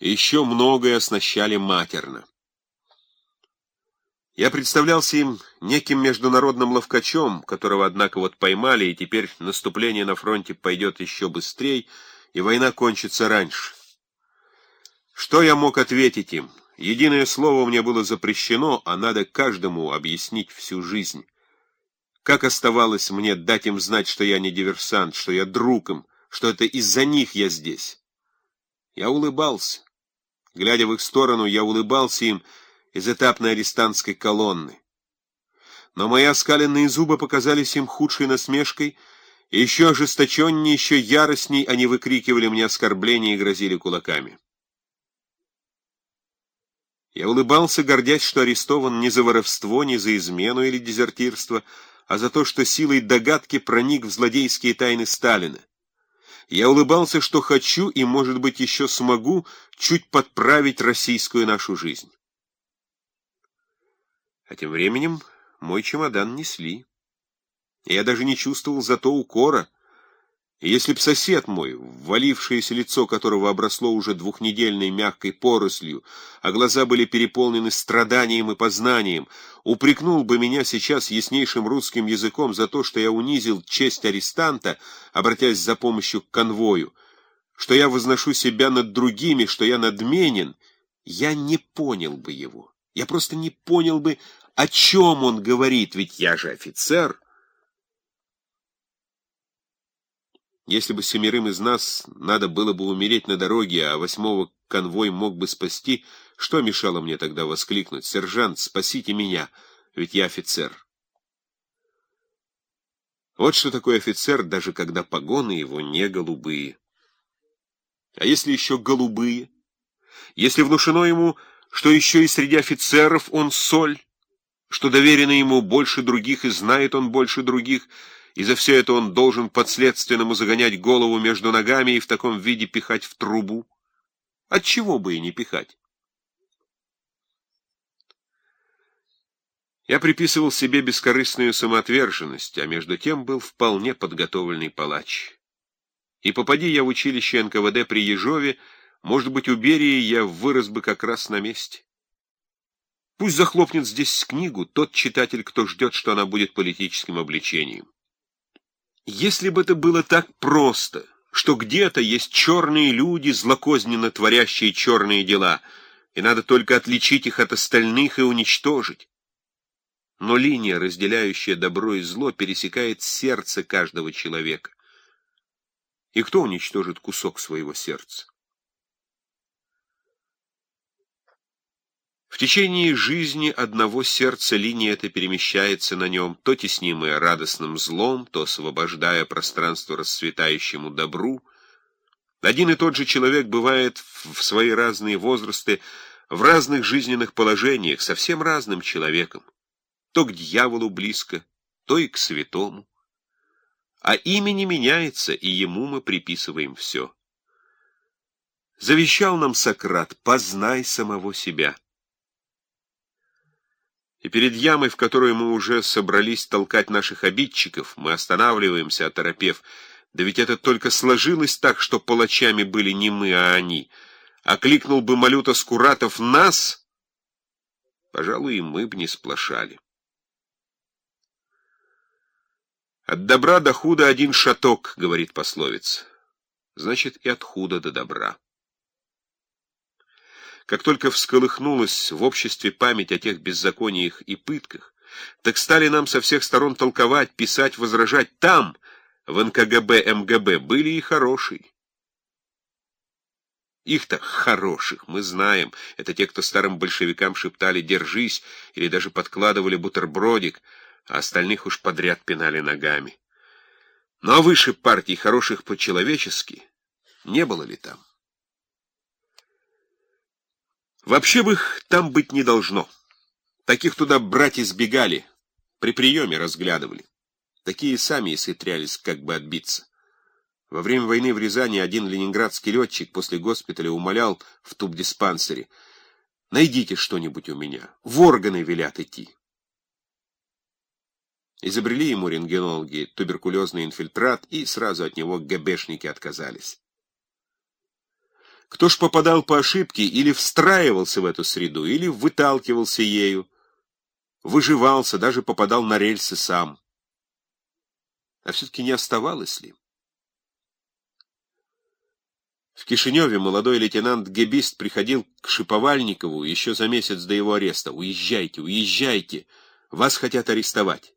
еще многое оснащали матерно. Я представлялся им неким международным ловкачом, которого, однако, вот поймали, и теперь наступление на фронте пойдет еще быстрее, и война кончится раньше. Что я мог ответить им? Единое слово мне было запрещено, а надо каждому объяснить всю жизнь. Как оставалось мне дать им знать, что я не диверсант, что я друг им, что это из-за них я здесь? Я улыбался. Глядя в их сторону, я улыбался им из этапной арестантской колонны. Но мои оскаленные зубы показались им худшей насмешкой, и еще ожесточеннее, еще яростней они выкрикивали мне оскорбления и грозили кулаками. Я улыбался, гордясь, что арестован не за воровство, не за измену или дезертирство, а за то, что силой догадки проник в злодейские тайны Сталина. Я улыбался, что хочу и, может быть, еще смогу чуть подправить российскую нашу жизнь. А тем временем мой чемодан несли. Я даже не чувствовал зато укора, если б сосед мой, ввалившееся лицо которого обросло уже двухнедельной мягкой порослью, а глаза были переполнены страданием и познанием, упрекнул бы меня сейчас яснейшим русским языком за то, что я унизил честь арестанта, обратясь за помощью к конвою, что я возношу себя над другими, что я надменен, я не понял бы его. Я просто не понял бы, о чем он говорит, ведь я же офицер. Если бы семерым из нас надо было бы умереть на дороге, а восьмого конвой мог бы спасти, что мешало мне тогда воскликнуть? «Сержант, спасите меня, ведь я офицер». Вот что такое офицер, даже когда погоны его не голубые. А если еще голубые? Если внушено ему, что еще и среди офицеров он соль, что доверено ему больше других и знает он больше других — и за все это он должен подследственному загонять голову между ногами и в таком виде пихать в трубу. Отчего бы и не пихать? Я приписывал себе бескорыстную самоотверженность, а между тем был вполне подготовленный палач. И попади я в училище НКВД при Ежове, может быть, у Берии я вырос бы как раз на месте. Пусть захлопнет здесь книгу тот читатель, кто ждет, что она будет политическим обличением. Если бы это было так просто, что где-то есть черные люди, злокозненно творящие черные дела, и надо только отличить их от остальных и уничтожить. Но линия, разделяющая добро и зло, пересекает сердце каждого человека. И кто уничтожит кусок своего сердца? В течение жизни одного сердца линия эта перемещается на нем, то теснимая радостным злом, то освобождая пространство расцветающему добру. Один и тот же человек бывает в свои разные возрасты, в разных жизненных положениях, совсем разным человеком. То к дьяволу близко, то и к святому. А имя не меняется, и ему мы приписываем все. Завещал нам Сократ, познай самого себя. И перед ямой, в которую мы уже собрались толкать наших обидчиков, мы останавливаемся, оторопев. Да ведь это только сложилось так, что палачами были не мы, а они. Окликнул бы Малюта Скуратов нас, пожалуй, и мы бы не сплошали. От добра до худа один шаток, говорит пословица. Значит, и от худа до добра. Как только всколыхнулась в обществе память о тех беззакониях и пытках, так стали нам со всех сторон толковать, писать, возражать. Там, в НКГБ, МГБ, были и хорошие. Их-то хороших мы знаем. Это те, кто старым большевикам шептали «держись» или даже подкладывали бутербродик, а остальных уж подряд пинали ногами. Но ну, а выше партий хороших по-человечески не было ли там? Вообще бы их там быть не должно. Таких туда брать избегали, при приеме разглядывали. Такие сами исхитрялись как бы отбиться. Во время войны в Рязани один ленинградский летчик после госпиталя умолял в тубдиспансере «Найдите что-нибудь у меня, в органы велят идти». Изобрели ему рентгенологи туберкулезный инфильтрат, и сразу от него ГБшники отказались. Кто ж попадал по ошибке или встраивался в эту среду, или выталкивался ею, выживался, даже попадал на рельсы сам. А все-таки не оставалось ли? В Кишиневе молодой лейтенант Гебист приходил к Шиповальникову еще за месяц до его ареста. «Уезжайте, уезжайте! Вас хотят арестовать!»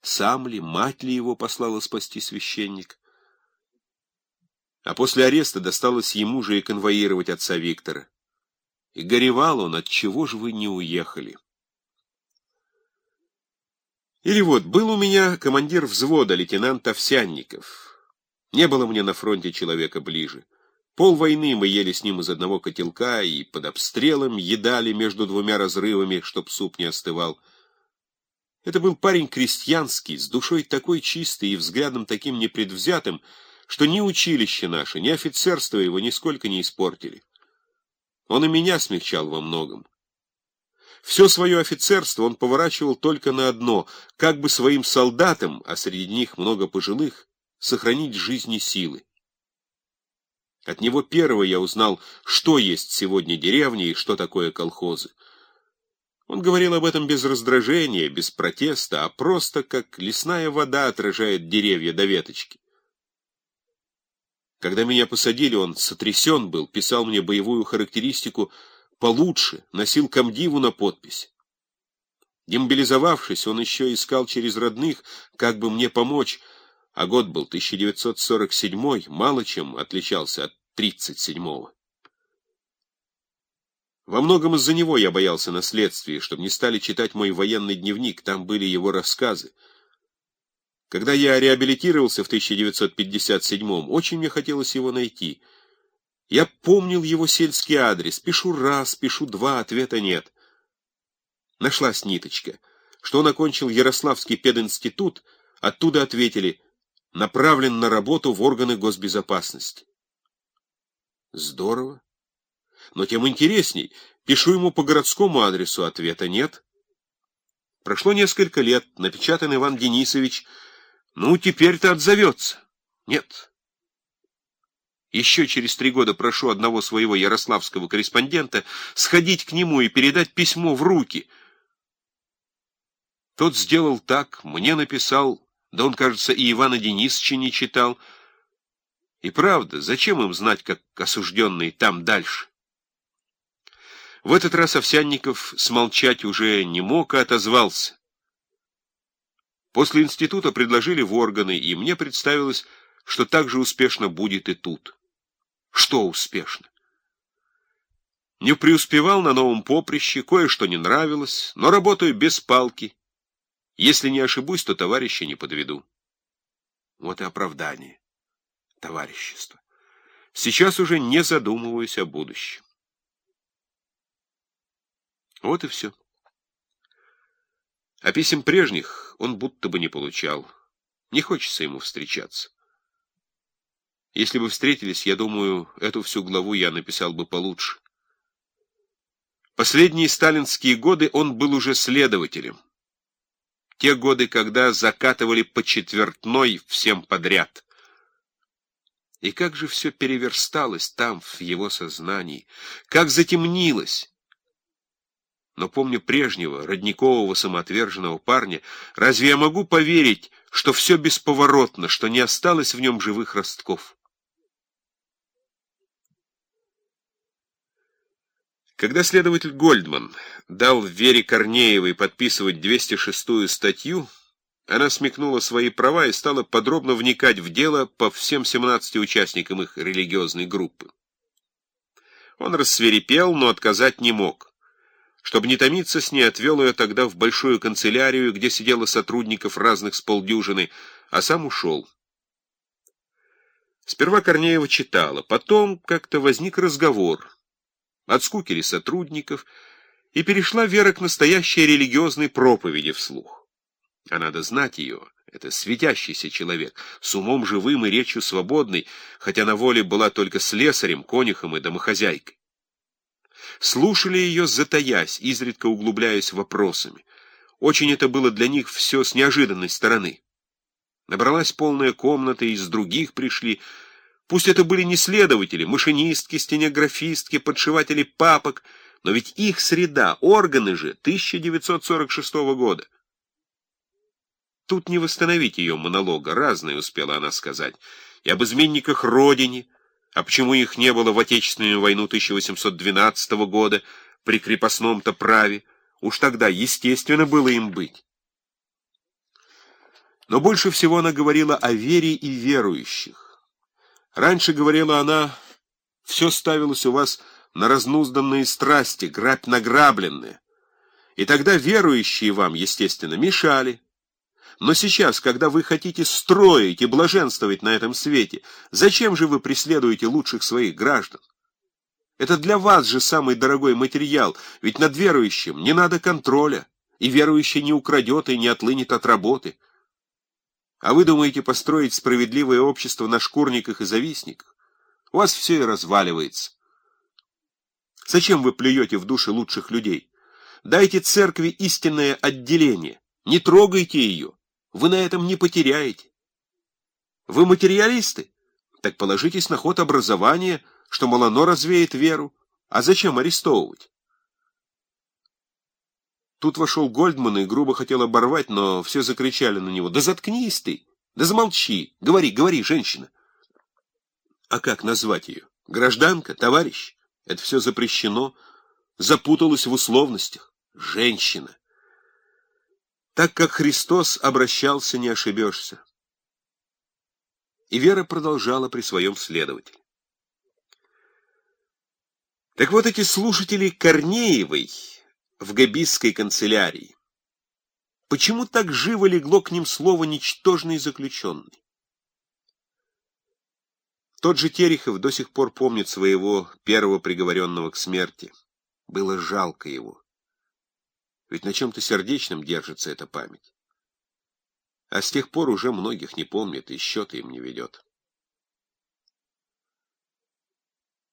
Сам ли, мать ли его послала спасти священник? А после ареста досталось ему же и конвоировать отца Виктора. И горевал он, от чего же вы не уехали? Или вот, был у меня командир взвода, лейтенант Овсянников. Не было мне на фронте человека ближе. Пол войны мы ели с ним из одного котелка и под обстрелом едали между двумя разрывами, чтоб суп не остывал. Это был парень крестьянский, с душой такой чистой и взглядом таким непредвзятым, что ни училище наше, ни офицерство его нисколько не испортили. Он и меня смягчал во многом. Все свое офицерство он поворачивал только на одно, как бы своим солдатам, а среди них много пожилых, сохранить жизни силы. От него первого я узнал, что есть сегодня деревня и что такое колхозы. Он говорил об этом без раздражения, без протеста, а просто как лесная вода отражает деревья до веточки. Когда меня посадили, он сотрясен был, писал мне боевую характеристику получше, носил комдиву на подпись. Демобилизовавшись, он еще искал через родных, как бы мне помочь, а год был 1947, мало чем отличался от 37-го. Во многом из-за него я боялся наследствия, чтобы не стали читать мой военный дневник, там были его рассказы. Когда я реабилитировался в 1957-м, очень мне хотелось его найти. Я помнил его сельский адрес, пишу раз, пишу два, ответа нет. Нашлась ниточка, что он окончил Ярославский пединститут, оттуда ответили — направлен на работу в органы госбезопасности. Здорово. Но тем интересней. Пишу ему по городскому адресу, ответа нет. Прошло несколько лет, напечатан Иван Денисович. Ну, теперь-то отзовется. Нет. Еще через три года прошу одного своего ярославского корреспондента сходить к нему и передать письмо в руки. Тот сделал так, мне написал да он, кажется, и Ивана Денисовича не читал. И правда, зачем им знать, как осужденные там дальше? В этот раз Овсянников смолчать уже не мог, а отозвался. После института предложили в органы, и мне представилось, что так же успешно будет и тут. Что успешно? Не преуспевал на новом поприще, кое-что не нравилось, но работаю без палки, если не ошибусь, то товарища не подведу. Вот и оправдание. Товарищество. Сейчас уже не задумываюсь о будущем. Вот и все. А писем прежних он будто бы не получал. Не хочется ему встречаться. Если бы встретились, я думаю, эту всю главу я написал бы получше. Последние сталинские годы он был уже следователем те годы, когда закатывали по четвертной всем подряд. И как же все переверсталось там, в его сознании, как затемнилось. Но помню прежнего, родникового самоотверженного парня, разве я могу поверить, что все бесповоротно, что не осталось в нем живых ростков? Когда следователь Гольдман дал Вере Корнеевой подписывать 206-ю статью, она смекнула свои права и стала подробно вникать в дело по всем 17 участникам их религиозной группы. Он рассверепел, но отказать не мог. Чтобы не томиться с ней, отвел ее тогда в большую канцелярию, где сидело сотрудников разных с полдюжины, а сам ушел. Сперва Корнеева читала, потом как-то возник разговор — от скуки сотрудников, и перешла Вера к настоящей религиозной проповеди вслух. А надо знать ее, это светящийся человек, с умом живым и речью свободной, хотя на воле была только слесарем, конюхом и домохозяйкой. Слушали ее, затаясь, изредка углубляясь вопросами. Очень это было для них все с неожиданной стороны. Набралась полная комната, из других пришли, Пусть это были не следователи, машинистки, стенографистки, подшиватели папок, но ведь их среда, органы же 1946 года. Тут не восстановить ее монолога, разное успела она сказать. И об изменниках Родине, а почему их не было в Отечественную войну 1812 года при крепостном-то праве, уж тогда естественно было им быть. Но больше всего она говорила о вере и верующих. Раньше, говорила она, все ставилось у вас на разнузданные страсти, грабь награбленные. И тогда верующие вам, естественно, мешали. Но сейчас, когда вы хотите строить и блаженствовать на этом свете, зачем же вы преследуете лучших своих граждан? Это для вас же самый дорогой материал, ведь над верующим не надо контроля, и верующий не украдет и не отлынет от работы. А вы думаете построить справедливое общество на шкурниках и завистниках? У вас все и разваливается. Зачем вы плюете в души лучших людей? Дайте церкви истинное отделение. Не трогайте ее. Вы на этом не потеряете. Вы материалисты? Так положитесь на ход образования, что, мол, оно развеет веру. А зачем арестовывать? Тут вошел Гольдман и грубо хотел оборвать, но все закричали на него. «Да заткнись ты! Да замолчи! Говори, говори, женщина!» А как назвать ее? Гражданка? Товарищ? Это все запрещено. Запуталась в условностях. Женщина. Так как Христос обращался, не ошибешься. И Вера продолжала при своем следователе. Так вот эти слушатели Корнеевой в Габисской канцелярии. Почему так живо легло к ним слово «ничтожный заключенный»? Тот же Терехов до сих пор помнит своего первого приговоренного к смерти. Было жалко его. Ведь на чем-то сердечном держится эта память. А с тех пор уже многих не помнит и счета им не ведет.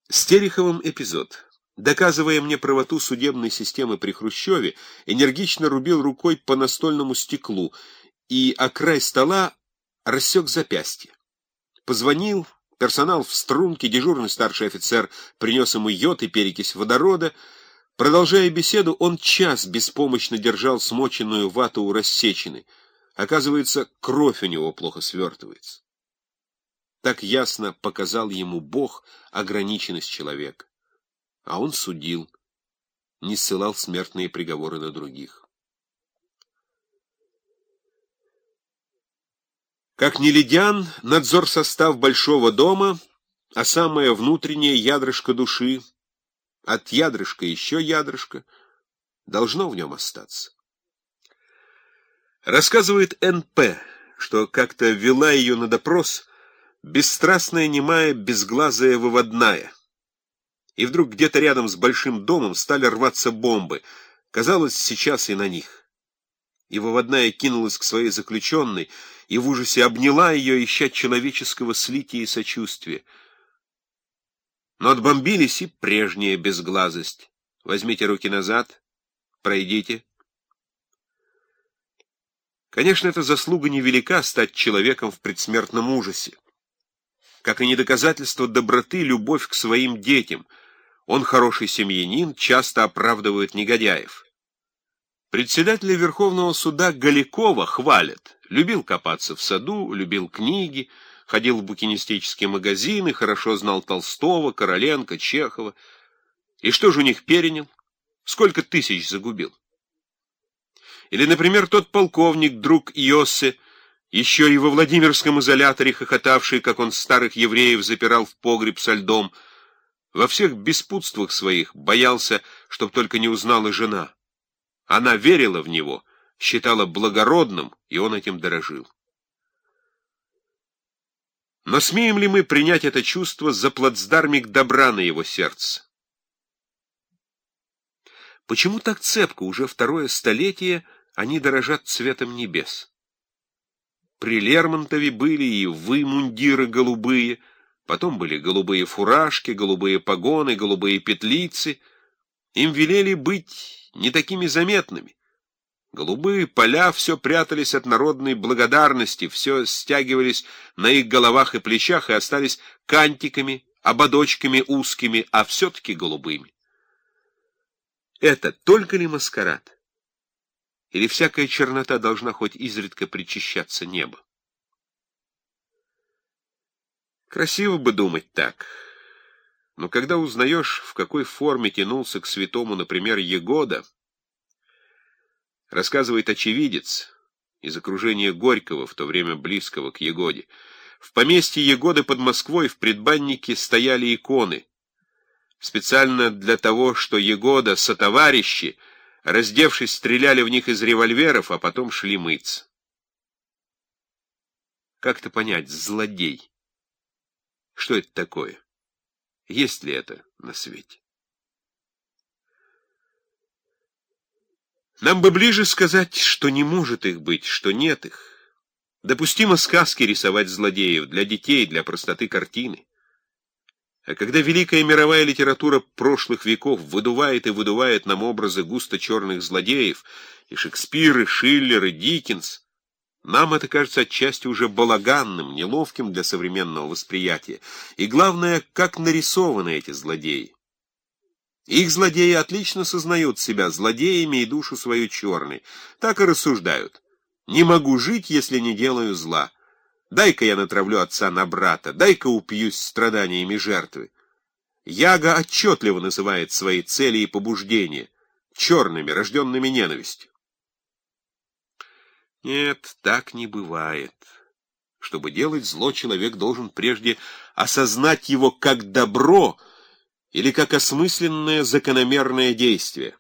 С Тереховым эпизод. Доказывая мне правоту судебной системы при Хрущеве, энергично рубил рукой по настольному стеклу и о край стола рассек запястье. Позвонил, персонал в струнке, дежурный старший офицер принес ему йод и перекись водорода, Продолжая беседу, он час беспомощно держал смоченную вату у рассечины. Оказывается, кровь у него плохо свертывается. Так ясно показал ему Бог ограниченность человека. А он судил, не ссылал смертные приговоры на других. Как неледян, надзор состав большого дома, а самое внутреннее ядрышко души — от ядрышка еще ядрышко должно в нем остаться. Рассказывает Н.П., что как-то вела ее на допрос бесстрастная, немая, безглазая выводная. И вдруг где-то рядом с большим домом стали рваться бомбы. Казалось, сейчас и на них. И выводная кинулась к своей заключенной и в ужасе обняла ее, ища человеческого слития и сочувствия. Но отбомбились и прежняя безглазость. Возьмите руки назад, пройдите. Конечно, эта заслуга невелика стать человеком в предсмертном ужасе. Как и не доказательство доброты, любовь к своим детям. Он хороший семьянин, часто оправдывает негодяев. Председателя Верховного суда Галикова хвалят. Любил копаться в саду, любил книги, ходил в букинистические магазины, хорошо знал Толстого, Короленко, Чехова. И что же у них перенял? Сколько тысяч загубил? Или, например, тот полковник, друг Иоссе, еще и во Владимирском изоляторе хохотавший, как он старых евреев запирал в погреб со льдом, во всех беспутствах своих боялся, чтоб только не узнала жена. Она верила в него, считала благородным, и он этим дорожил. Но смеем ли мы принять это чувство за плацдармик добра на его сердце? Почему так цепко уже второе столетие они дорожат цветом небес? При Лермонтове были и вы мундиры голубые, потом были голубые фуражки, голубые погоны, голубые петлицы. Им велели быть не такими заметными. Голубые поля все прятались от народной благодарности, все стягивались на их головах и плечах и остались кантиками, ободочками узкими, а все-таки голубыми. Это только ли маскарад? Или всякая чернота должна хоть изредка причащаться неба? Красиво бы думать так. Но когда узнаешь, в какой форме тянулся к святому, например, Егода, рассказывает очевидец из окружения Горького, в то время близкого к Егоде, в поместье Егоды под Москвой в предбаннике стояли иконы, специально для того, что Егода сотоварищи, раздевшись, стреляли в них из револьверов, а потом шли мыться. Как это понять, злодей? Что это такое? Есть ли это на свете? Нам бы ближе сказать, что не может их быть, что нет их. Допустимо сказки рисовать злодеев для детей, для простоты картины. А когда великая мировая литература прошлых веков выдувает и выдувает нам образы густо черных злодеев, и Шекспир, и Шиллер, и Диккенс, нам это кажется отчасти уже балаганным, неловким для современного восприятия. И главное, как нарисованы эти злодеи. Их злодеи отлично сознают себя злодеями и душу свою черной. Так и рассуждают. Не могу жить, если не делаю зла. Дай-ка я натравлю отца на брата, дай-ка упьюсь страданиями жертвы. Яга отчетливо называет свои цели и побуждения, черными, рожденными ненавистью. Нет, так не бывает. Чтобы делать зло, человек должен прежде осознать его как добро или как осмысленное закономерное действие.